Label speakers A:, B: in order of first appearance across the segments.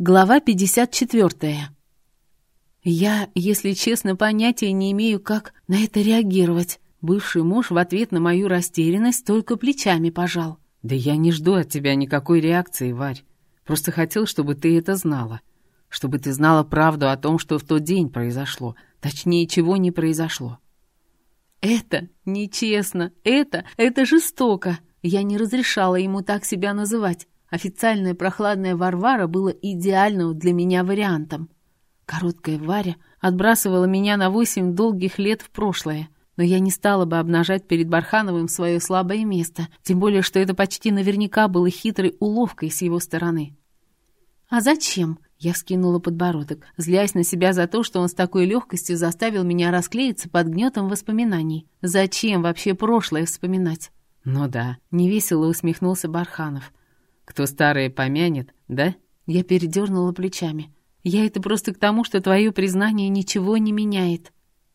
A: Глава 54. Я, если честно, понятия не имею, как на это реагировать. Бывший муж в ответ на мою растерянность только плечами пожал.
B: «Да я не жду от тебя никакой реакции, Варь. Просто хотел, чтобы ты это знала. Чтобы ты знала правду о том, что в тот день произошло. Точнее, чего не произошло».
A: «Это нечестно. Это... это жестоко. Я не разрешала ему так себя называть. Официальная прохладная Варвара была идеальным для меня вариантом. Короткая Варя отбрасывала меня на восемь долгих лет в прошлое, но я не стала бы обнажать перед Бархановым свое слабое место, тем более, что это почти наверняка было хитрой уловкой с его стороны. «А зачем?» — я вскинула подбородок, злясь на себя за то, что он с такой легкостью заставил меня расклеиться под гнетом воспоминаний. «Зачем вообще прошлое вспоминать?»
B: «Ну да», — невесело усмехнулся Барханов. Кто старое помянет, да?»
A: Я передернула плечами. «Я это просто к тому, что твое признание ничего не меняет».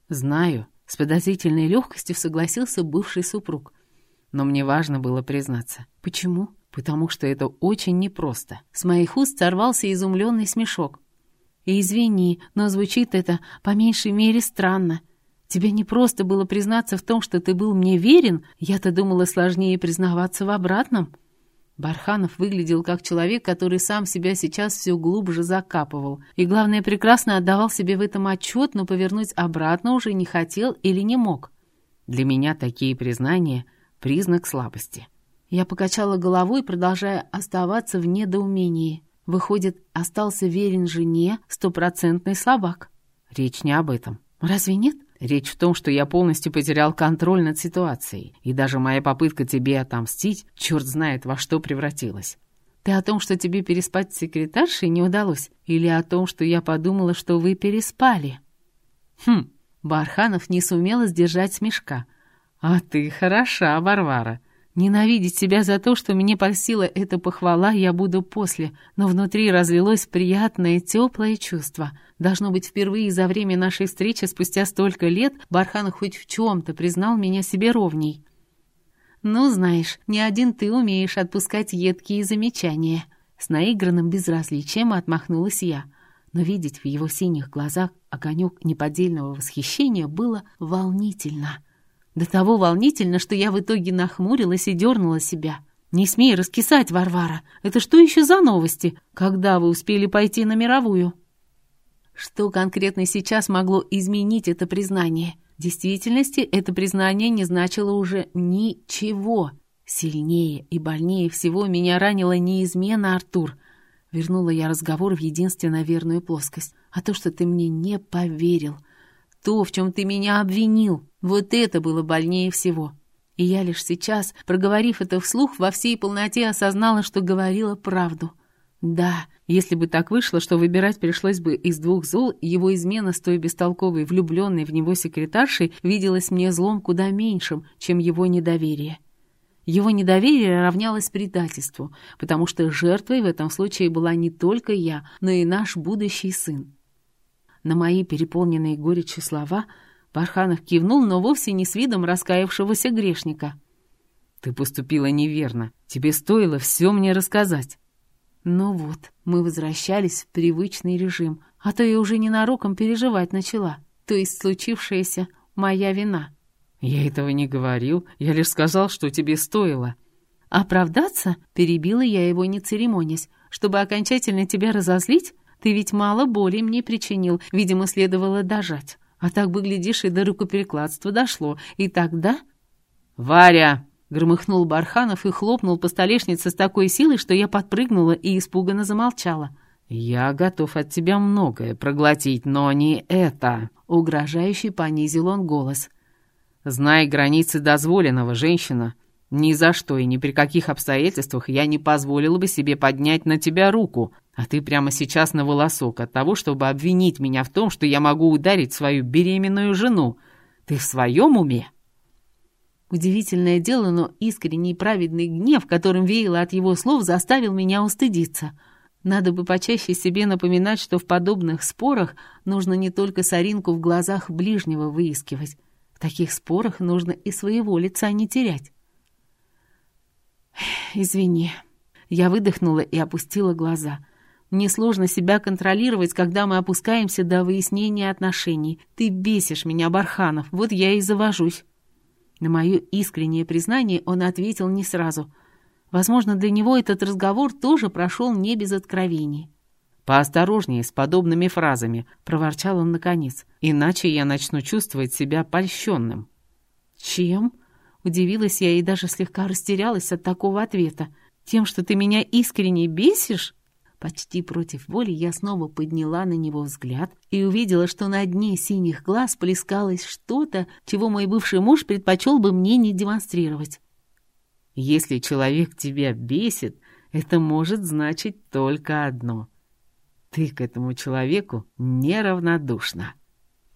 B: «Знаю», — с подозрительной легкостью согласился бывший супруг. Но мне важно было признаться.
A: «Почему?»
B: «Потому что это очень непросто».
A: С моих уст сорвался изумленный смешок. Извини, но звучит это по меньшей мере странно. Тебе не просто было признаться в том, что ты был мне верен, я-то думала сложнее признаваться в обратном». Барханов выглядел как человек, который сам себя сейчас все глубже закапывал. И, главное, прекрасно отдавал себе в этом отчет, но повернуть обратно уже не хотел или не мог.
B: Для меня такие признания — признак слабости.
A: Я покачала головой, продолжая оставаться в недоумении. Выходит, остался верен жене стопроцентный слабак.
B: Речь не об этом.
A: Разве нет?
B: Речь в том, что я полностью потерял контроль над ситуацией, и даже моя попытка тебе отомстить, черт знает во что превратилась.
A: Ты о том, что тебе переспать с секретаршей не удалось? Или о том, что я подумала, что вы переспали? Хм, Барханов не сумела сдержать смешка. А ты хороша, Варвара. Ненавидеть себя за то, что мне польстила эта похвала, я буду после, но внутри разлилось приятное, теплое чувство. Должно быть, впервые за время нашей встречи, спустя столько лет, Бархан хоть в чем-то признал меня себе ровней. «Ну, знаешь, не один ты умеешь отпускать едкие замечания». С наигранным безразличием отмахнулась я, но видеть в его синих глазах огонек неподдельного восхищения было волнительно. До того волнительно, что я в итоге нахмурилась и дернула себя. «Не смей раскисать, Варвара! Это что еще за новости? Когда вы успели пойти на мировую?» Что конкретно сейчас могло изменить это признание? В действительности это признание не значило уже ничего. Сильнее и больнее всего меня ранила неизмена Артур. Вернула я разговор в единственно верную плоскость. А то, что ты мне не поверил. То, в чем ты меня обвинил. Вот это было больнее всего. И я лишь сейчас, проговорив это вслух, во всей полноте осознала, что говорила правду. Да, если бы так вышло, что выбирать пришлось бы из двух зол, его измена с той бестолковой, влюбленной в него секретаршей виделась мне злом куда меньшим, чем его недоверие. Его недоверие равнялось предательству, потому что жертвой в этом случае была не только я, но и наш будущий сын. На мои переполненные горечью слова – Барханов кивнул, но вовсе не с видом раскаявшегося грешника.
B: «Ты поступила неверно. Тебе стоило все мне рассказать».
A: Ну вот, мы возвращались в привычный режим, а то я уже ненароком переживать начала. То есть случившееся моя вина.
B: «Я этого не говорил, я лишь сказал, что тебе стоило».
A: «Оправдаться?» — перебила я его, не церемонясь. «Чтобы окончательно тебя разозлить? Ты ведь мало боли мне причинил, видимо, следовало дожать. А так бы, глядишь, и до рукоперекладства дошло. И тогда...
B: «Варя!»
A: — громыхнул Барханов и хлопнул по столешнице с такой силой, что я подпрыгнула и испуганно замолчала.
B: «Я готов от тебя многое проглотить, но не это!»
A: — угрожающе понизил он голос.
B: «Знай границы дозволенного, женщина. Ни за что и ни при каких обстоятельствах я не позволила бы себе поднять на тебя руку, а ты прямо сейчас на волосок от того, чтобы обвинить меня в том, что я могу ударить свою беременную жену. Ты в своем уме?»
A: Удивительное дело, но искренний праведный гнев, которым веяло от его слов, заставил меня устыдиться. Надо бы почаще себе напоминать, что в подобных спорах нужно не только соринку в глазах ближнего выискивать. В таких спорах нужно и своего лица не терять. «Извини». Я выдохнула и опустила глаза — Мне сложно себя контролировать, когда мы опускаемся до выяснения отношений. Ты бесишь меня, Барханов, вот я и завожусь». На мое искреннее признание он ответил не сразу. Возможно, для него этот разговор тоже прошел не без откровений.
B: «Поосторожнее с подобными фразами», — проворчал он наконец, «иначе я начну чувствовать себя польщенным».
A: «Чем?» — удивилась я и даже слегка растерялась от такого ответа. «Тем, что ты меня искренне бесишь?» Почти против воли я снова подняла на него взгляд и увидела, что на дне синих глаз плескалось что-то, чего мой бывший муж предпочел бы мне не демонстрировать.
B: «Если человек тебя бесит, это может значить только одно — ты к этому человеку неравнодушна.